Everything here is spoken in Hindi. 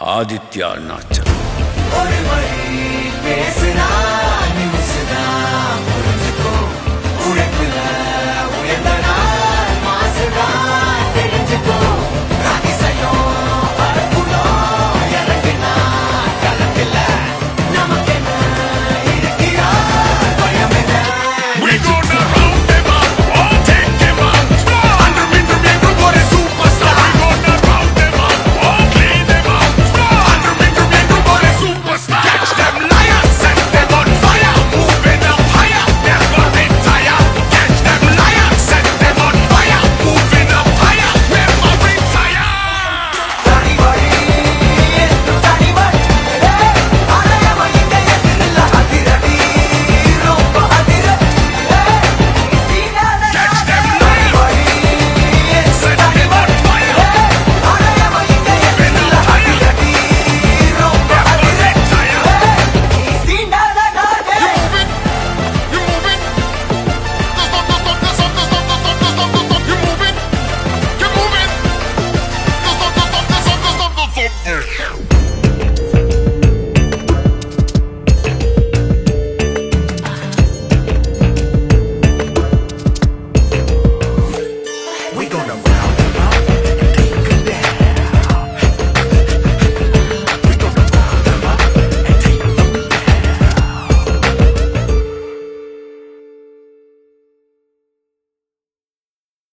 आदित्यानाचल